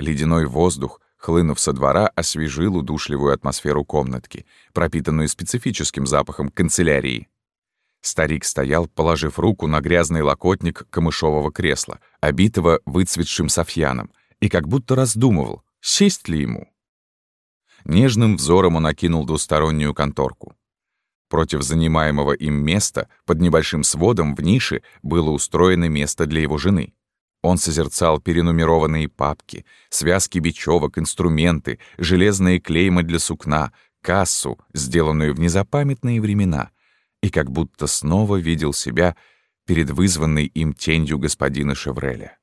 Ледяной воздух, хлынув со двора, освежил удушливую атмосферу комнатки, пропитанную специфическим запахом канцелярии. Старик стоял, положив руку на грязный локотник камышового кресла, обитого выцветшим софьяном, и как будто раздумывал, сесть ли ему. Нежным взором он окинул двустороннюю конторку. Против занимаемого им места, под небольшим сводом в нише, было устроено место для его жены. Он созерцал перенумерованные папки, связки бечевок, инструменты, железные клеймы для сукна, кассу, сделанную в незапамятные времена, и как будто снова видел себя перед вызванной им тенью господина Шевреля.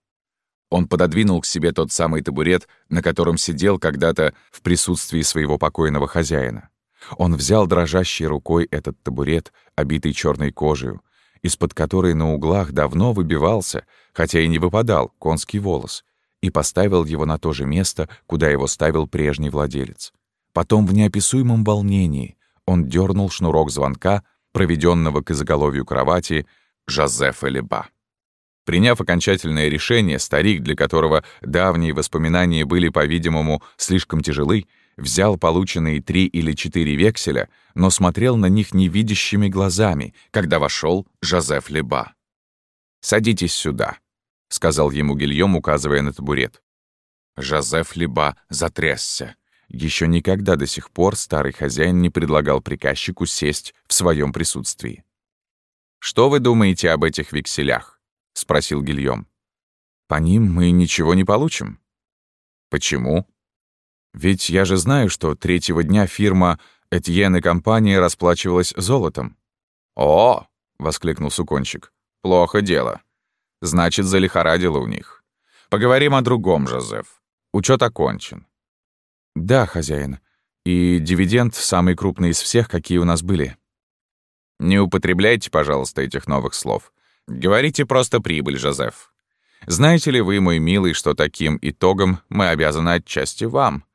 Он пододвинул к себе тот самый табурет, на котором сидел когда-то в присутствии своего покойного хозяина. Он взял дрожащей рукой этот табурет, обитый черной кожей, из-под которой на углах давно выбивался, хотя и не выпадал, конский волос, и поставил его на то же место, куда его ставил прежний владелец. Потом в неописуемом волнении он дернул шнурок звонка, проведенного к изоголовью кровати Жозефа Леба. Приняв окончательное решение, старик, для которого давние воспоминания были, по-видимому, слишком тяжелы, взял полученные три или четыре векселя, но смотрел на них невидящими глазами, когда вошел Жозеф Леба. «Садитесь сюда», — сказал ему Гильем, указывая на табурет. Жозеф Леба затрясся. Еще никогда до сих пор старый хозяин не предлагал приказчику сесть в своем присутствии. «Что вы думаете об этих векселях?» — спросил Гильем. «По ним мы ничего не получим». «Почему?» Ведь я же знаю, что третьего дня фирма Этьен и компания расплачивалась золотом. «О!» — воскликнул Сукончик. «Плохо дело. Значит, залихорадило у них. Поговорим о другом, Жозеф. Учет окончен». «Да, хозяин. И дивиденд самый крупный из всех, какие у нас были». «Не употребляйте, пожалуйста, этих новых слов. Говорите просто прибыль, Жозеф. Знаете ли вы, мой милый, что таким итогом мы обязаны отчасти вам?»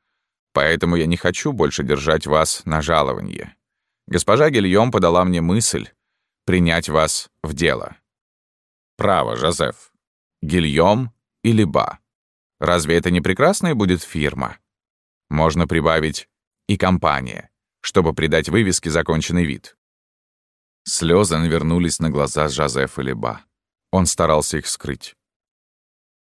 Поэтому я не хочу больше держать вас на жалованье. Госпожа Гильем подала мне мысль принять вас в дело. Право, Жозеф. Гильем или Ба. Разве это не прекрасная будет фирма? Можно прибавить и компания, чтобы придать вывеске законченный вид. Слезы навернулись на глаза Жозефа Леба. Он старался их скрыть.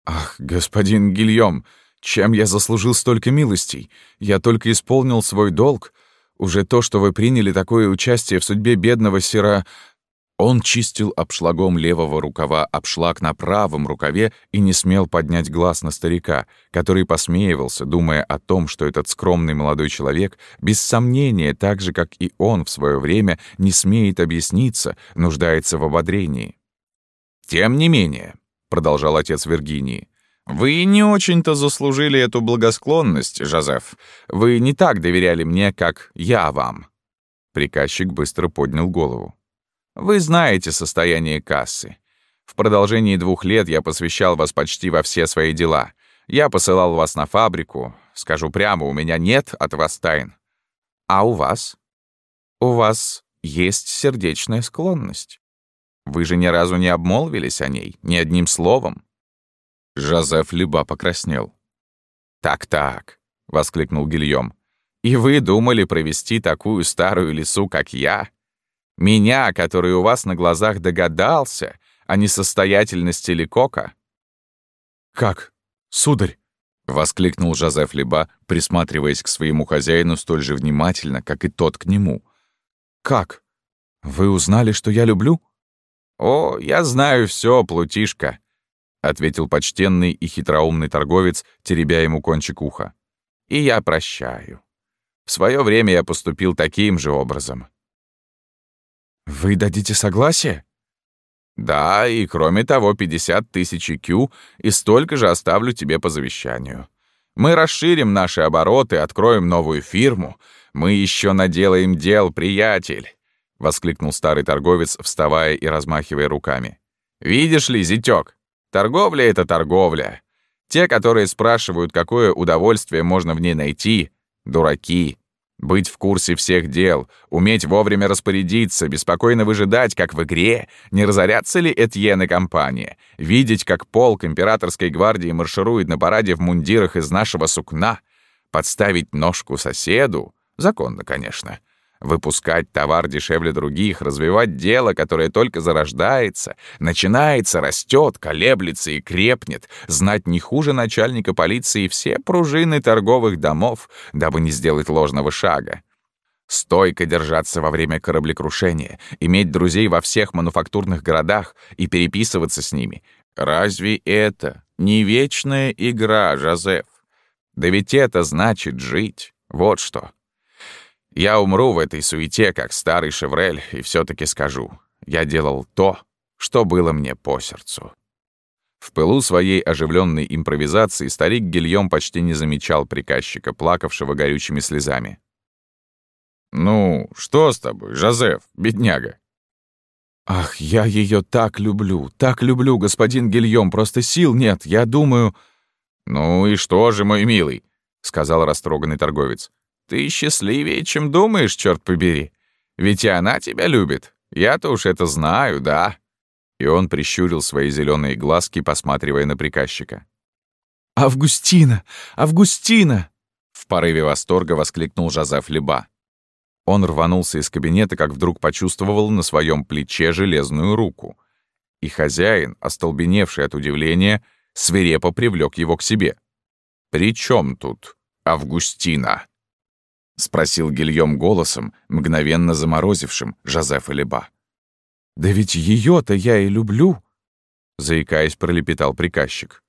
«Ах, господин Гильем, чем я заслужил столько милостей? Я только исполнил свой долг. Уже то, что вы приняли такое участие в судьбе бедного сера...» Он чистил обшлагом левого рукава обшлаг на правом рукаве и не смел поднять глаз на старика, который посмеивался, думая о том, что этот скромный молодой человек, без сомнения, так же, как и он в свое время, не смеет объясниться, нуждается в ободрении. «Тем не менее», — продолжал отец Виргинии, «Вы не очень-то заслужили эту благосклонность, Жозеф. Вы не так доверяли мне, как я вам». Приказчик быстро поднял голову. «Вы знаете состояние кассы. В продолжении двух лет я посвящал вас почти во все свои дела. Я посылал вас на фабрику. Скажу прямо, у меня нет от вас тайн. А у вас? У вас есть сердечная склонность. Вы же ни разу не обмолвились о ней, ни одним словом. Жозеф Люба покраснел. «Так-так», — воскликнул Гильем. «И вы думали провести такую старую лису, как я? Меня, который у вас на глазах догадался о несостоятельности Ликока?» «Как? Сударь?» — воскликнул Жозеф Леба, присматриваясь к своему хозяину столь же внимательно, как и тот к нему. «Как? Вы узнали, что я люблю?» «О, я знаю все, плутишка», ответил почтенный и хитроумный торговец, теребя ему кончик уха. «И я прощаю. В свое время я поступил таким же образом». «Вы дадите согласие?» «Да, и кроме того, 50 тысяч кю и столько же оставлю тебе по завещанию. Мы расширим наши обороты, откроем новую фирму. Мы еще наделаем дел, приятель!» — воскликнул старый торговец, вставая и размахивая руками. «Видишь ли, зятёк, Торговля — это торговля. Те, которые спрашивают, какое удовольствие можно в ней найти, дураки. Быть в курсе всех дел, уметь вовремя распорядиться, беспокойно выжидать, как в игре, не разорятся ли Этьен и компания, видеть, как полк императорской гвардии марширует на параде в мундирах из нашего сукна, подставить ножку соседу, законно, конечно, выпускать товар дешевле других, развивать дело, которое только зарождается, начинается, растет, колеблется и крепнет, знать не хуже начальника полиции все пружины торговых домов, дабы не сделать ложного шага. Стойко держаться во время кораблекрушения, иметь друзей во всех мануфактурных городах и переписываться с ними. Разве это не вечная игра, Жозеф? Да ведь это значит жить. Вот что. Я умру в этой суете, как старый Шеврель, и все таки скажу. Я делал то, что было мне по сердцу. В пылу своей оживленной импровизации старик Гильем почти не замечал приказчика, плакавшего горючими слезами. «Ну, что с тобой, Жозеф, бедняга?» «Ах, я ее так люблю, так люблю, господин Гильем, просто сил нет, я думаю...» «Ну и что же, мой милый?» — сказал растроганный торговец. Ты счастливее, чем думаешь, черт побери. Ведь и она тебя любит. Я-то уж это знаю, да». И он прищурил свои зеленые глазки, посматривая на приказчика. «Августина! Августина!» В порыве восторга воскликнул Жозеф Леба. Он рванулся из кабинета, как вдруг почувствовал на своем плече железную руку. И хозяин, остолбеневший от удивления, свирепо привлек его к себе. «При чем тут Августина?» — спросил Гильем голосом, мгновенно заморозившим Жозефа Леба. «Да ведь ее-то я и люблю!» — заикаясь, пролепетал приказчик.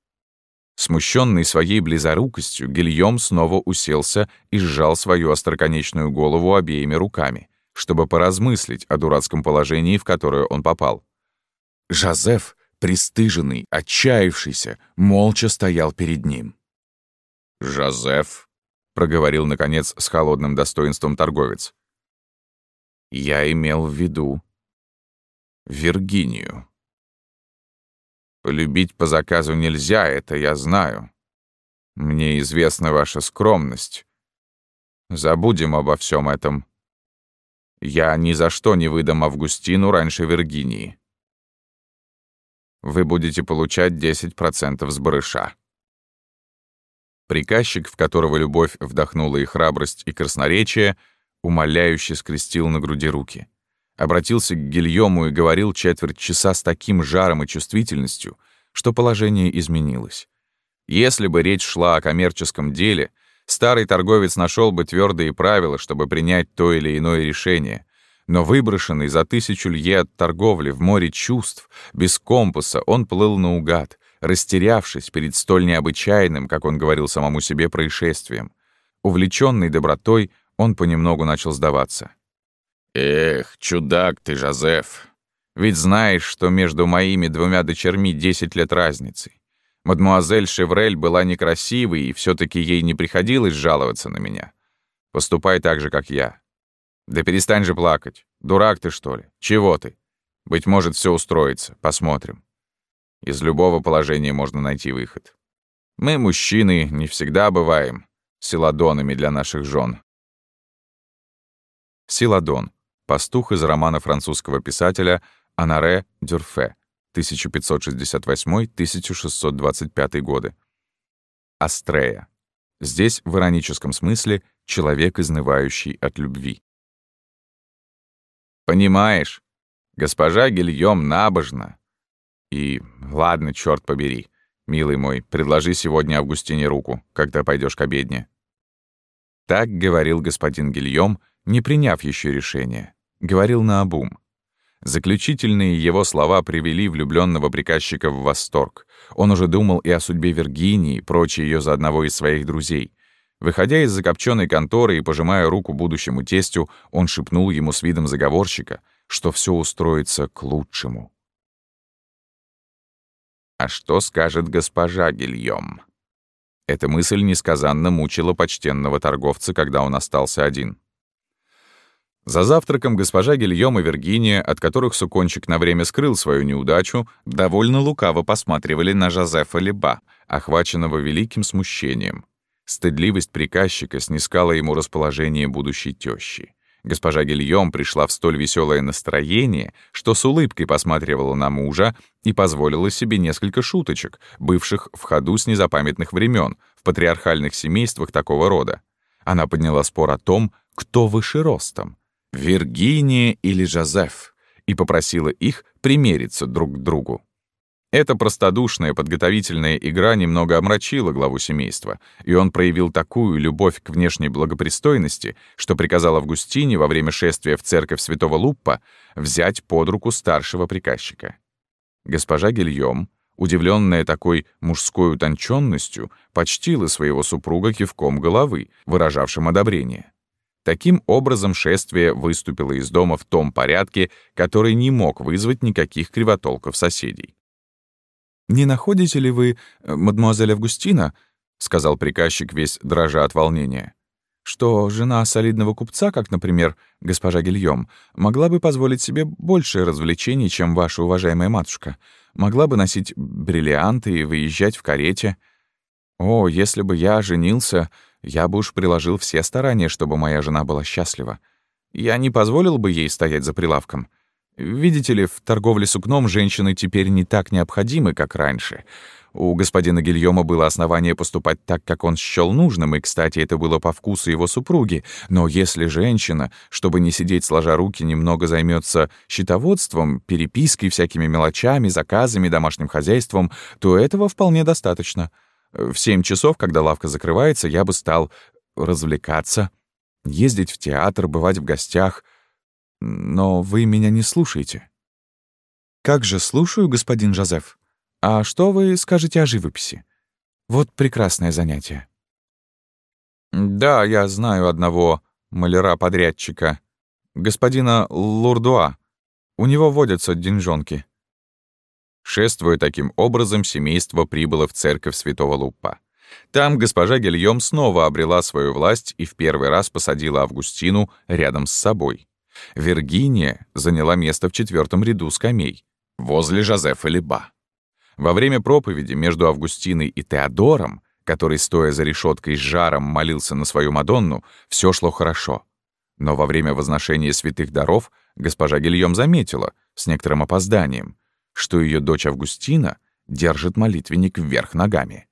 Смущенный своей близорукостью, Гильем снова уселся и сжал свою остроконечную голову обеими руками, чтобы поразмыслить о дурацком положении, в которое он попал. Жозеф, пристыженный, отчаявшийся, молча стоял перед ним. «Жозеф», проговорил, наконец, с холодным достоинством торговец. «Я имел в виду Виргинию. Полюбить по заказу нельзя, это я знаю. Мне известна ваша скромность. Забудем обо всем этом. Я ни за что не выдам Августину раньше Виргинии. Вы будете получать 10% с барыша. Приказчик, в которого любовь вдохнула и храбрость, и красноречие, умоляюще скрестил на груди руки. Обратился к Гильому и говорил четверть часа с таким жаром и чувствительностью, что положение изменилось. Если бы речь шла о коммерческом деле, старый торговец нашел бы твердые правила, чтобы принять то или иное решение. Но выброшенный за тысячу лье от торговли в море чувств, без компаса, он плыл наугад, растерявшись перед столь необычайным, как он говорил самому себе, происшествием. Увлеченный добротой, он понемногу начал сдаваться. «Эх, чудак ты, Жозеф! Ведь знаешь, что между моими двумя дочерьми десять лет разницы. Мадмуазель Шеврель была некрасивой, и все таки ей не приходилось жаловаться на меня. Поступай так же, как я. Да перестань же плакать. Дурак ты, что ли? Чего ты? Быть может, все устроится. Посмотрим. Из любого положения можно найти выход. Мы, мужчины, не всегда бываем силадонами для наших жен. Силадон. Пастух из романа французского писателя Анаре Дюрфе, 1568-1625 годы. Астрея. Здесь в ироническом смысле человек, изнывающий от любви. Понимаешь, госпожа Гильем набожна, и ладно, черт побери, милый мой, предложи сегодня Августине руку, когда пойдешь к обедне. Так говорил господин Гильем, не приняв еще решения. Говорил наобум. Заключительные его слова привели влюбленного приказчика в восторг. Он уже думал и о судьбе Виргинии, прочей ее за одного из своих друзей. Выходя из закопченной конторы и пожимая руку будущему тестю, он шепнул ему с видом заговорщика, что все устроится к лучшему. А что скажет госпожа Гильем? Эта мысль несказанно мучила почтенного торговца, когда он остался один. За завтраком госпожа Гильем и Виргиния, от которых Сукончик на время скрыл свою неудачу, довольно лукаво посматривали на Жозефа Леба, охваченного великим смущением. Стыдливость приказчика снискала ему расположение будущей тещи. Госпожа Гильем пришла в столь веселое настроение, что с улыбкой посматривала на мужа и позволила себе несколько шуточек, бывших в ходу с незапамятных времен в патриархальных семействах такого рода. Она подняла спор о том, кто выше ростом — Виргиния или Жозеф, и попросила их примериться друг к другу. Эта простодушная подготовительная игра немного омрачила главу семейства, и он проявил такую любовь к внешней благопристойности, что приказал Августине во время шествия в церковь святого Луппа взять под руку старшего приказчика. Госпожа Гильем, удивленная такой мужской утонченностью, почтила своего супруга кивком головы, выражавшим одобрение. Таким образом, шествие выступило из дома в том порядке, который не мог вызвать никаких кривотолков соседей. «Не находите ли вы, э, мадемуазель Августина, — сказал приказчик, весь дрожа от волнения, — что жена солидного купца, как, например, госпожа Гильем, могла бы позволить себе большее развлечений, чем ваша уважаемая матушка, могла бы носить бриллианты и выезжать в карете. О, если бы я женился, я бы уж приложил все старания, чтобы моя жена была счастлива. Я не позволил бы ей стоять за прилавком. Видите ли, в торговле сукном женщины теперь не так необходимы, как раньше. У господина Гильома было основание поступать так, как он счёл нужным, и, кстати, это было по вкусу его супруги. Но если женщина, чтобы не сидеть сложа руки, немного займется счетоводством, перепиской, всякими мелочами, заказами, домашним хозяйством, то этого вполне достаточно. В семь часов, когда лавка закрывается, я бы стал развлекаться, ездить в театр, бывать в гостях — но вы меня не слушаете. Как же слушаю, господин Жозеф. А что вы скажете о живописи? Вот прекрасное занятие. Да, я знаю одного маляра-подрядчика, господина Лурдуа. У него водятся деньжонки. Шествуя таким образом, семейство прибыло в церковь святого Лупа. Там госпожа Гильем снова обрела свою власть и в первый раз посадила Августину рядом с собой. Виргиния заняла место в четвертом ряду скамей, возле Жозефа Леба. Во время проповеди между Августиной и Теодором, который, стоя за решеткой с жаром, молился на свою Мадонну, все шло хорошо. Но во время возношения святых даров госпожа Гильем заметила, с некоторым опозданием, что ее дочь Августина держит молитвенник вверх ногами.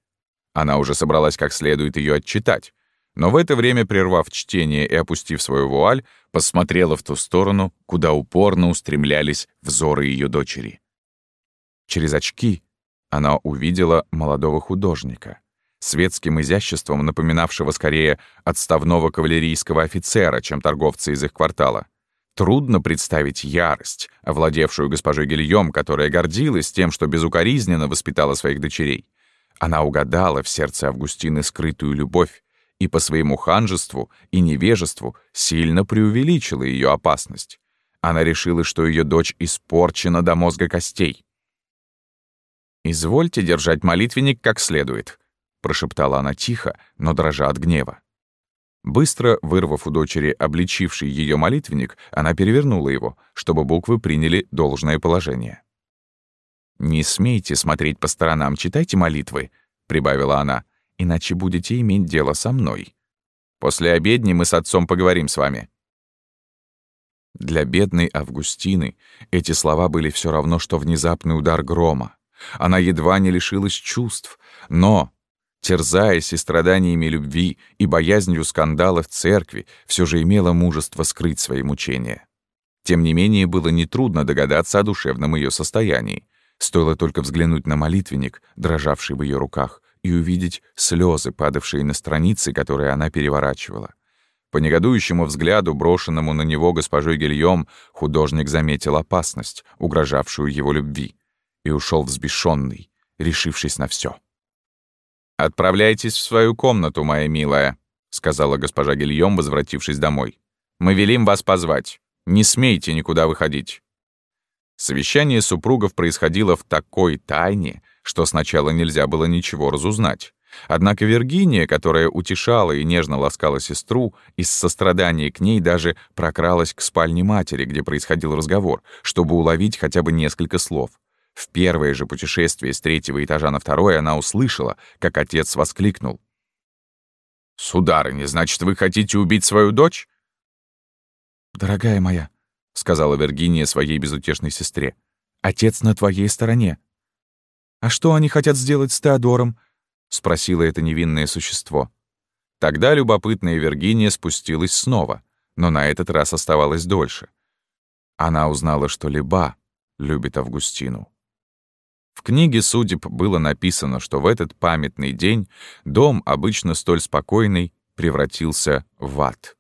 Она уже собралась как следует ее отчитать, но в это время, прервав чтение и опустив свою вуаль, посмотрела в ту сторону, куда упорно устремлялись взоры ее дочери. Через очки она увидела молодого художника, светским изяществом напоминавшего скорее отставного кавалерийского офицера, чем торговца из их квартала. Трудно представить ярость, овладевшую госпожой Гильем, которая гордилась тем, что безукоризненно воспитала своих дочерей. Она угадала в сердце Августины скрытую любовь, и по своему ханжеству и невежеству сильно преувеличила ее опасность. Она решила, что ее дочь испорчена до мозга костей. «Извольте держать молитвенник как следует», — прошептала она тихо, но дрожа от гнева. Быстро вырвав у дочери обличивший ее молитвенник, она перевернула его, чтобы буквы приняли должное положение. «Не смейте смотреть по сторонам, читайте молитвы», — прибавила она иначе будете иметь дело со мной. После обедни мы с отцом поговорим с вами». Для бедной Августины эти слова были все равно, что внезапный удар грома. Она едва не лишилась чувств, но, терзаясь и страданиями любви и боязнью скандала в церкви, все же имела мужество скрыть свои мучения. Тем не менее, было нетрудно догадаться о душевном ее состоянии. Стоило только взглянуть на молитвенник, дрожавший в ее руках, и увидеть слезы, падавшие на страницы, которые она переворачивала. По негодующему взгляду, брошенному на него госпожой Гильем, художник заметил опасность, угрожавшую его любви, и ушел взбешенный, решившись на все. «Отправляйтесь в свою комнату, моя милая», — сказала госпожа Гильем, возвратившись домой. «Мы велим вас позвать. Не смейте никуда выходить». Совещание супругов происходило в такой тайне, что сначала нельзя было ничего разузнать. Однако Виргиния, которая утешала и нежно ласкала сестру, из сострадания к ней даже прокралась к спальне матери, где происходил разговор, чтобы уловить хотя бы несколько слов. В первое же путешествие с третьего этажа на второй она услышала, как отец воскликнул. «Сударыня, значит, вы хотите убить свою дочь?» «Дорогая моя», — сказала Виргиния своей безутешной сестре, — «отец на твоей стороне». «А что они хотят сделать с Теодором?» — спросило это невинное существо. Тогда любопытная Виргиния спустилась снова, но на этот раз оставалась дольше. Она узнала, что Леба любит Августину. В книге судеб было написано, что в этот памятный день дом, обычно столь спокойный, превратился в ад.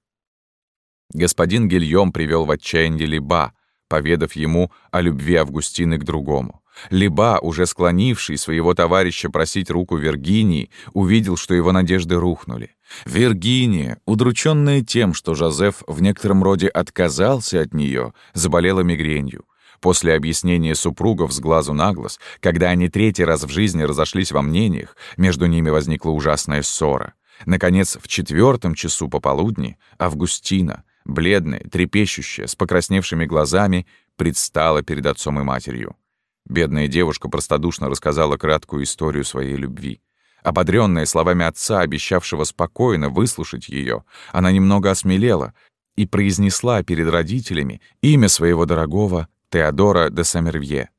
Господин Гильем привел в отчаяние Леба, поведав ему о любви Августины к другому. Леба, уже склонивший своего товарища просить руку Виргинии, увидел, что его надежды рухнули. Виргиния, удрученная тем, что Жозеф в некотором роде отказался от нее, заболела мигренью. После объяснения супругов с глазу на глаз, когда они третий раз в жизни разошлись во мнениях, между ними возникла ужасная ссора. Наконец, в четвертом часу пополудни Августина, бледная, трепещущая, с покрасневшими глазами, предстала перед отцом и матерью. Бедная девушка простодушно рассказала краткую историю своей любви. Ободрённая словами отца, обещавшего спокойно выслушать ее, она немного осмелела и произнесла перед родителями имя своего дорогого Теодора де Самервье,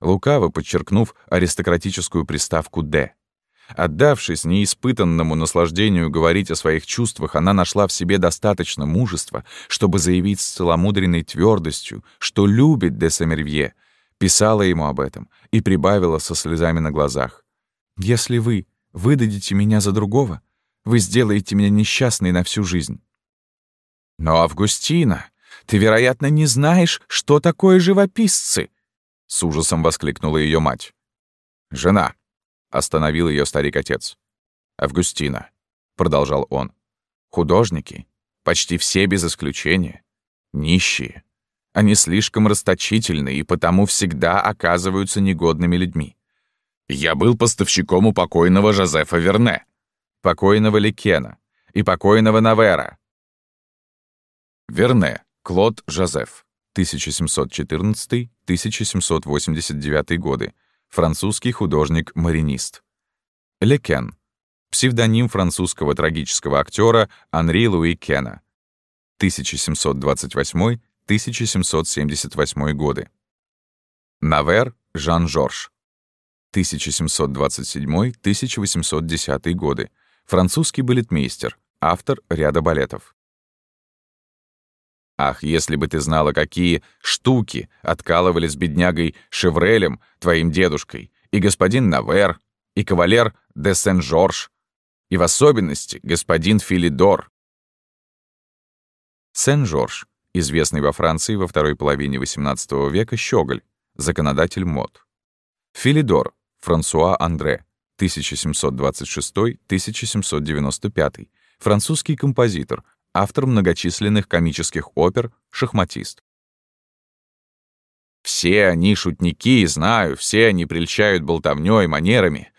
лукаво подчеркнув аристократическую приставку «де». Отдавшись неиспытанному наслаждению говорить о своих чувствах, она нашла в себе достаточно мужества, чтобы заявить с целомудренной твердостью, что любит де Самервье, писала ему об этом и прибавила со слезами на глазах. «Если вы выдадите меня за другого, вы сделаете меня несчастной на всю жизнь». «Но, Августина, ты, вероятно, не знаешь, что такое живописцы!» С ужасом воскликнула ее мать. «Жена!» — остановил ее старик-отец. «Августина!» — продолжал он. «Художники, почти все без исключения, нищие. Они слишком расточительны и потому всегда оказываются негодными людьми. Я был поставщиком у покойного Жозефа Верне, покойного Ликена и покойного Навера. Верне Клод Жозеф, 1714-1789 годы, французский художник-маринист. Лекен, псевдоним французского трагического актера Анри Луи Кена, 1728-1778 годы. Навер Жан-Жорж, 1727-1810 годы, французский балетмейстер, автор ряда балетов. Ах, если бы ты знала, какие штуки откалывали с беднягой Шеврелем, твоим дедушкой, и господин Навер, и кавалер де Сен-Жорж, и в особенности господин Филидор. Сен-Жорж, известный во Франции во второй половине XVIII века щеголь, законодатель мод. Филидор, Франсуа Андре, 1726-1795, французский композитор, автор многочисленных комических опер, шахматист. Все они шутники, знаю, все они прельщают болтовнёй, манерами.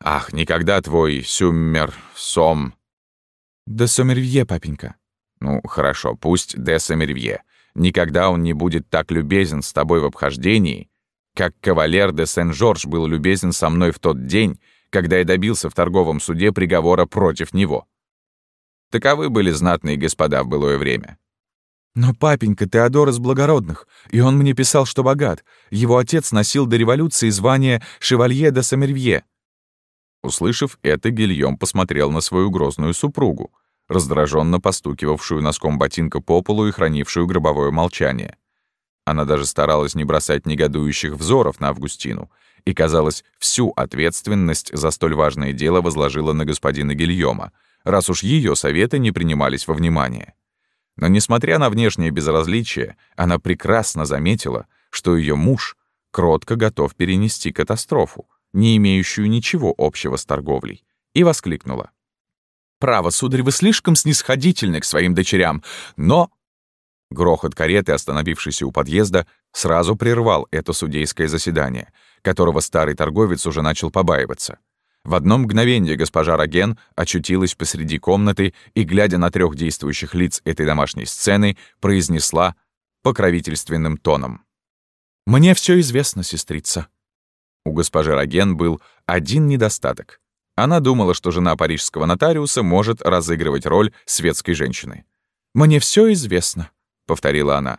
Ах, никогда твой сюммер, сом... Де Сомервье, папенька. Ну, хорошо, пусть де Сомервье. Никогда он не будет так любезен с тобой в обхождении, как кавалер де Сен-Жорж был любезен со мной в тот день, когда я добился в торговом суде приговора против него. Таковы были знатные господа в былое время. «Но папенька Теодор из благородных, и он мне писал, что богат. Его отец носил до революции звание «Шевалье де Самервье». Услышав это, Гильем посмотрел на свою грозную супругу, раздраженно постукивавшую носком ботинка по полу и хранившую гробовое молчание. Она даже старалась не бросать негодующих взоров на Августину и, казалось, всю ответственность за столь важное дело возложила на господина Гильома — раз уж ее советы не принимались во внимание. Но несмотря на внешнее безразличие, она прекрасно заметила, что ее муж кротко готов перенести катастрофу, не имеющую ничего общего с торговлей, и воскликнула. «Право, сударь, вы слишком снисходительны к своим дочерям, но...» Грохот кареты, остановившейся у подъезда, сразу прервал это судейское заседание, которого старый торговец уже начал побаиваться. В одно мгновение госпожа Раген очутилась посреди комнаты и, глядя на трех действующих лиц этой домашней сцены, произнесла покровительственным тоном. «Мне все известно, сестрица». У госпожи Раген был один недостаток. Она думала, что жена парижского нотариуса может разыгрывать роль светской женщины. «Мне все известно», — повторила она.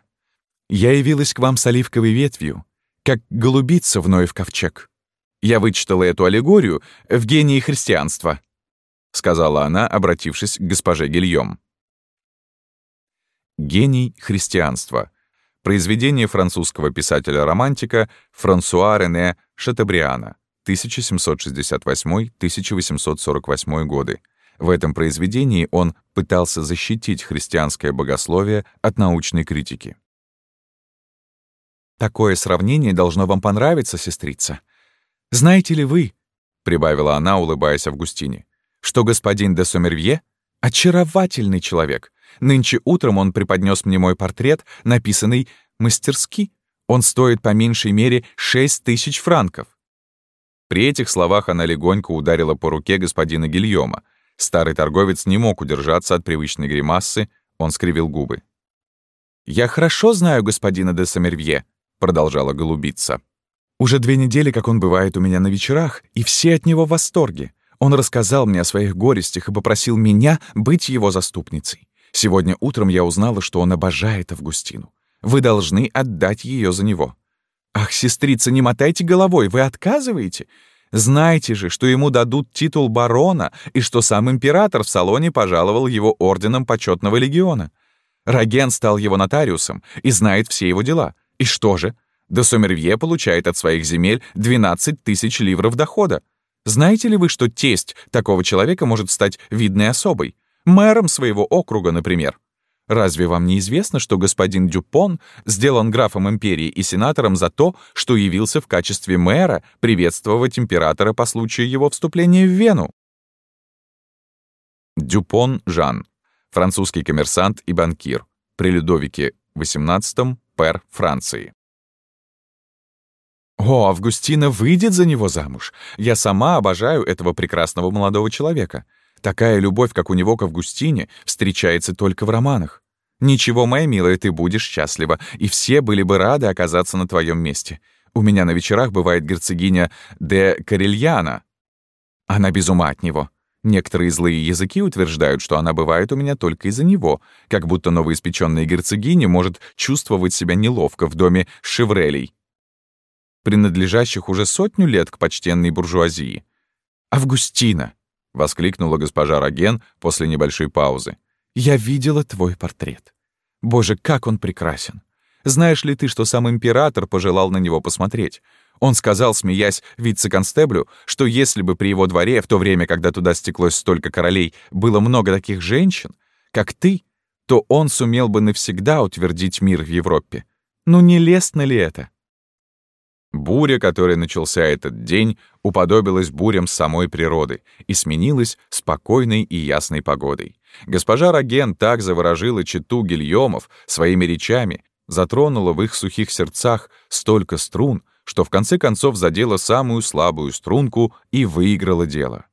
«Я явилась к вам с оливковой ветвью, как голубица вновь в ковчег. Я вычитала эту аллегорию в гении христианства», — сказала она, обратившись к госпоже Гильем. Гений христианства. Произведение французского писателя-романтика Франсуа Рене Шатабриана, 1768-1848 годы. В этом произведении он пытался защитить христианское богословие от научной критики. «Такое сравнение должно вам понравиться, сестрица. Знаете ли вы, — прибавила она, улыбаясь Августине, — что господин де Сомервье — очаровательный человек. Нынче утром он преподнес мне мой портрет, написанный мастерски. Он стоит по меньшей мере шесть тысяч франков. При этих словах она легонько ударила по руке господина Гильома. Старый торговец не мог удержаться от привычной гримасы, он скривил губы. «Я хорошо знаю господина де Сомервье», — продолжала голубица. «Уже две недели, как он бывает у меня на вечерах, и все от него в восторге. Он рассказал мне о своих горестях и попросил меня быть его заступницей. Сегодня утром я узнала, что он обожает Августину. Вы должны отдать ее за него. «Ах, сестрица, не мотайте головой, вы отказываете? Знаете же, что ему дадут титул барона и что сам император в салоне пожаловал его орденом почетного легиона. Раген стал его нотариусом и знает все его дела. И что же? Де Сомервье получает от своих земель 12 тысяч ливров дохода. Знаете ли вы, что тесть такого человека может стать видной особой? Мэром своего округа, например. Разве вам не известно, что господин Дюпон сделан графом империи и сенатором за то, что явился в качестве мэра приветствовать императора по случаю его вступления в Вену? Дюпон Жан, французский коммерсант и банкир, при Людовике XVIII, пэр Франции. «О, Августина выйдет за него замуж! Я сама обожаю этого прекрасного молодого человека. Такая любовь, как у него к Августине, встречается только в романах. Ничего, моя милая, ты будешь счастлива, и все были бы рады оказаться на твоем месте. У меня на вечерах бывает герцогиня де Карельяна. Она без ума от него. Некоторые злые языки утверждают, что она бывает у меня только из-за него, как будто новоиспеченная герцогиня может чувствовать себя неловко в доме Шеврелей, принадлежащих уже сотню лет к почтенной буржуазии. «Августина!» — воскликнула госпожа Роген после небольшой паузы. «Я видела твой портрет. Боже, как он прекрасен! Знаешь ли ты, что сам император пожелал на него посмотреть? Он сказал, смеясь вице-констеблю, что если бы при его дворе, в то время, когда туда стеклось столько королей, было много таких женщин, как ты, то он сумел бы навсегда утвердить мир в Европе. Ну не лестно ли это?» Буря, которой начался этот день, уподобилась бурям самой природы и сменилась спокойной и ясной погодой. Госпожа Роген так заворожила читу Гильомов своими речами, затронула в их сухих сердцах столько струн, что в конце концов задела самую слабую струнку и выиграла дело.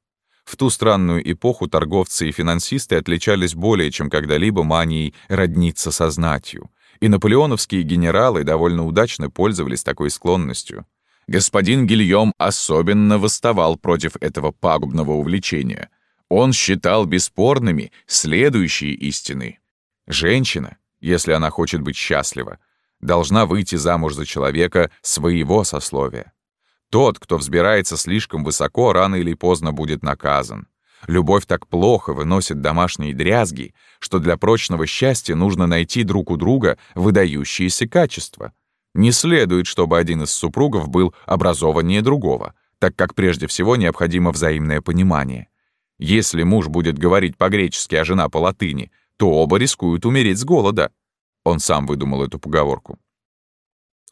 В ту странную эпоху торговцы и финансисты отличались более чем когда-либо манией родниться со знатью и наполеоновские генералы довольно удачно пользовались такой склонностью. Господин Гильем особенно восставал против этого пагубного увлечения. Он считал бесспорными следующие истины. Женщина, если она хочет быть счастлива, должна выйти замуж за человека своего сословия. Тот, кто взбирается слишком высоко, рано или поздно будет наказан. Любовь так плохо выносит домашние дрязги, что для прочного счастья нужно найти друг у друга выдающиеся качества. Не следует, чтобы один из супругов был образованнее другого, так как прежде всего необходимо взаимное понимание. Если муж будет говорить по-гречески, а жена по-латыни, то оба рискуют умереть с голода. Он сам выдумал эту поговорку.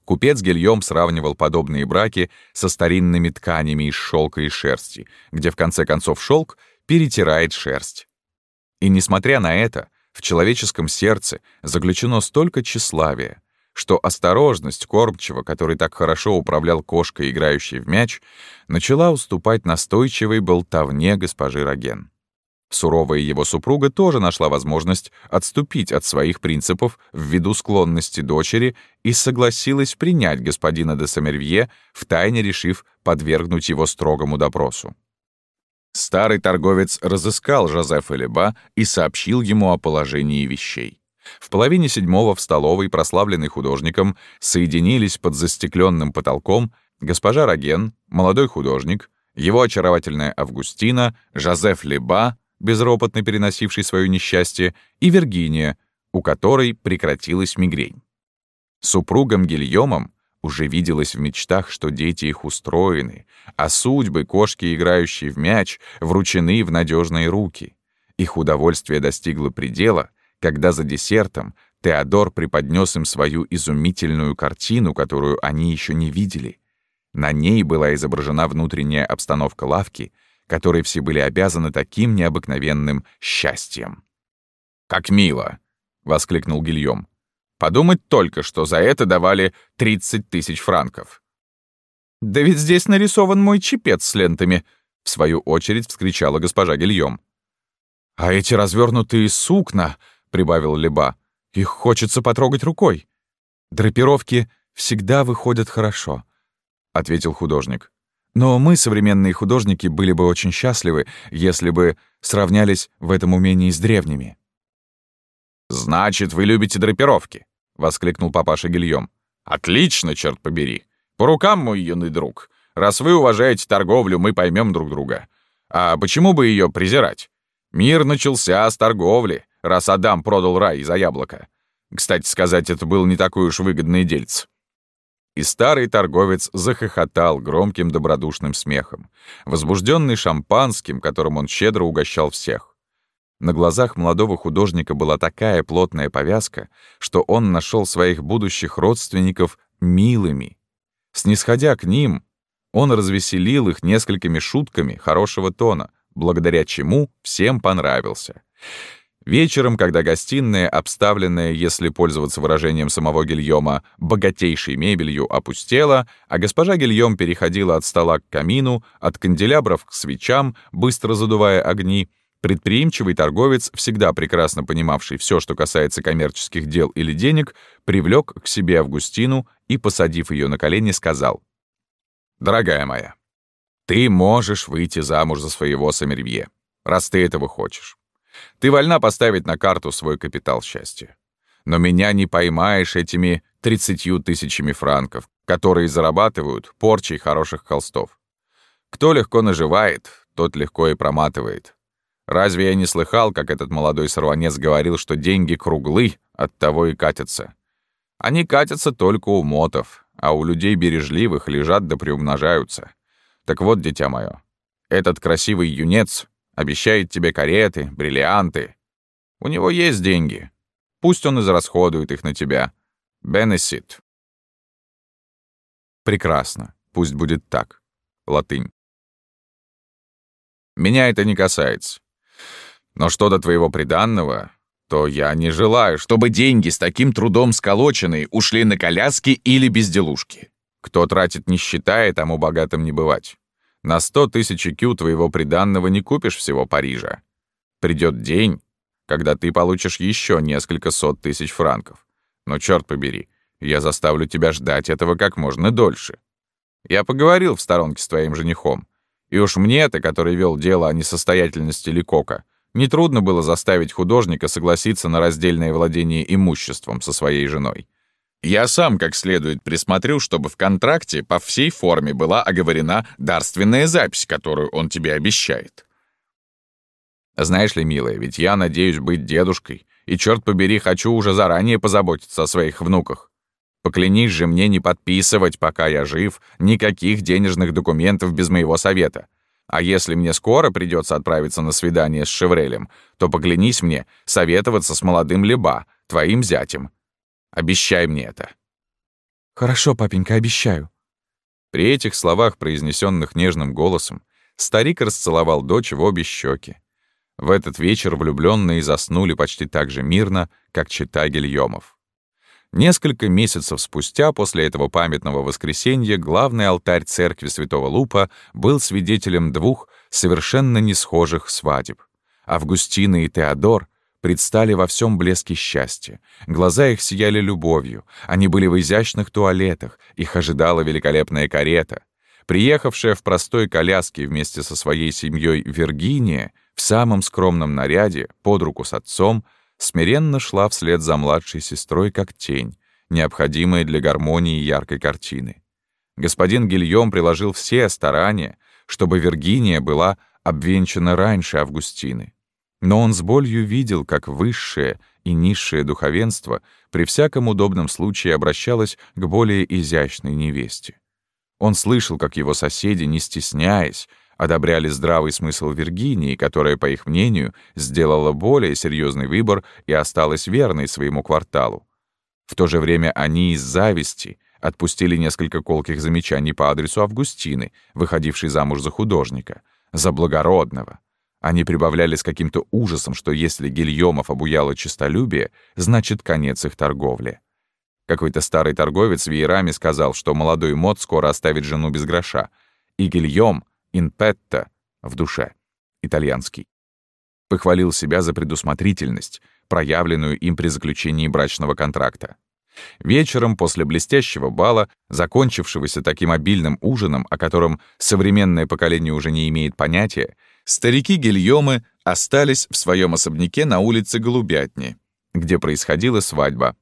Купец Гильем сравнивал подобные браки со старинными тканями из шелка и шерсти, где в конце концов шелк перетирает шерсть. И несмотря на это, в человеческом сердце заключено столько тщеславия, что осторожность кормчего, который так хорошо управлял кошкой, играющей в мяч, начала уступать настойчивой болтовне госпожи Роген. Суровая его супруга тоже нашла возможность отступить от своих принципов ввиду склонности дочери и согласилась принять господина де Сомервье, втайне решив подвергнуть его строгому допросу. Старый торговец разыскал Жозефа Леба и сообщил ему о положении вещей. В половине седьмого в столовой, прославленный художником, соединились под застекленным потолком госпожа Роген, молодой художник, его очаровательная Августина, Жозеф Леба, безропотно переносивший свое несчастье, и Виргиния, у которой прекратилась мигрень. Супругам Гильомом уже виделось в мечтах, что дети их устроены, а судьбы кошки, играющие в мяч, вручены в надежные руки. Их удовольствие достигло предела, когда за десертом Теодор преподнес им свою изумительную картину, которую они еще не видели. На ней была изображена внутренняя обстановка лавки, которой все были обязаны таким необыкновенным счастьем. «Как мило!» — воскликнул Гильем. Подумать только, что за это давали 30 тысяч франков. «Да ведь здесь нарисован мой чепец с лентами», — в свою очередь вскричала госпожа Гильем. «А эти развернутые сукна», — прибавил Леба, — «их хочется потрогать рукой». «Драпировки всегда выходят хорошо», — ответил художник. «Но мы, современные художники, были бы очень счастливы, если бы сравнялись в этом умении с древними». «Значит, вы любите драпировки?» — воскликнул папаша Гильем. «Отлично, черт побери! По рукам, мой юный друг! Раз вы уважаете торговлю, мы поймем друг друга. А почему бы ее презирать? Мир начался с торговли, раз Адам продал рай за яблоко. Кстати сказать, это был не такой уж выгодный дельц». И старый торговец захохотал громким добродушным смехом, возбужденный шампанским, которым он щедро угощал всех. На глазах молодого художника была такая плотная повязка, что он нашел своих будущих родственников милыми. Снисходя к ним, он развеселил их несколькими шутками хорошего тона, благодаря чему всем понравился. Вечером, когда гостиная, обставленная, если пользоваться выражением самого Гильома, богатейшей мебелью, опустела, а госпожа Гильом переходила от стола к камину, от канделябров к свечам, быстро задувая огни, Предприимчивый торговец, всегда прекрасно понимавший все, что касается коммерческих дел или денег, привлек к себе Августину и, посадив ее на колени, сказал, «Дорогая моя, ты можешь выйти замуж за своего Сомервье, раз ты этого хочешь. Ты вольна поставить на карту свой капитал счастья. Но меня не поймаешь этими тридцатью тысячами франков, которые зарабатывают порчей хороших холстов. Кто легко наживает, тот легко и проматывает. Разве я не слыхал, как этот молодой сорванец говорил, что деньги круглы, от того и катятся? Они катятся только у мотов, а у людей бережливых лежат да приумножаются. Так вот, дитя мое, этот красивый юнец обещает тебе кареты, бриллианты. У него есть деньги. Пусть он израсходует их на тебя. Бенесит. Прекрасно. Пусть будет так. Латынь. Меня это не касается. Но что до твоего приданного, то я не желаю, чтобы деньги с таким трудом сколоченные ушли на коляски или безделушки. Кто тратит не считая, тому богатым не бывать. На сто тысяч кю твоего приданного не купишь всего Парижа. Придет день, когда ты получишь еще несколько сот тысяч франков. Но черт побери, я заставлю тебя ждать этого как можно дольше. Я поговорил в сторонке с твоим женихом. И уж мне-то, который вел дело о несостоятельности Ликока, Нетрудно было заставить художника согласиться на раздельное владение имуществом со своей женой. Я сам как следует присмотрю, чтобы в контракте по всей форме была оговорена дарственная запись, которую он тебе обещает. Знаешь ли, милая, ведь я надеюсь быть дедушкой, и, черт побери, хочу уже заранее позаботиться о своих внуках. Поклянись же мне не подписывать, пока я жив, никаких денежных документов без моего совета. А если мне скоро придется отправиться на свидание с Шеврелем, то поклянись мне советоваться с молодым Леба, твоим зятем. Обещай мне это». «Хорошо, папенька, обещаю». При этих словах, произнесенных нежным голосом, старик расцеловал дочь в обе щеки. В этот вечер влюбленные заснули почти так же мирно, как чита Гильомов. Несколько месяцев спустя после этого памятного воскресенья главный алтарь церкви Святого Лупа был свидетелем двух совершенно не схожих свадеб. Августина и Теодор предстали во всем блеске счастья. Глаза их сияли любовью, они были в изящных туалетах, их ожидала великолепная карета. Приехавшая в простой коляске вместе со своей семьей Виргиния в самом скромном наряде, под руку с отцом, смиренно шла вслед за младшей сестрой как тень, необходимая для гармонии яркой картины. Господин Гильем приложил все старания, чтобы Виргиния была обвенчана раньше Августины. Но он с болью видел, как высшее и низшее духовенство при всяком удобном случае обращалось к более изящной невесте. Он слышал, как его соседи, не стесняясь, одобряли здравый смысл Виргинии, которая, по их мнению, сделала более серьезный выбор и осталась верной своему кварталу. В то же время они из зависти отпустили несколько колких замечаний по адресу Августины, выходившей замуж за художника, за благородного. Они прибавляли с каким-то ужасом, что если Гильомов обуяло честолюбие, значит конец их торговли. Какой-то старый торговец веерами сказал, что молодой мод скоро оставит жену без гроша, и Гильом petto в душе, итальянский. Похвалил себя за предусмотрительность, проявленную им при заключении брачного контракта. Вечером после блестящего бала, закончившегося таким обильным ужином, о котором современное поколение уже не имеет понятия, старики Гильомы остались в своем особняке на улице Голубятни, где происходила свадьба,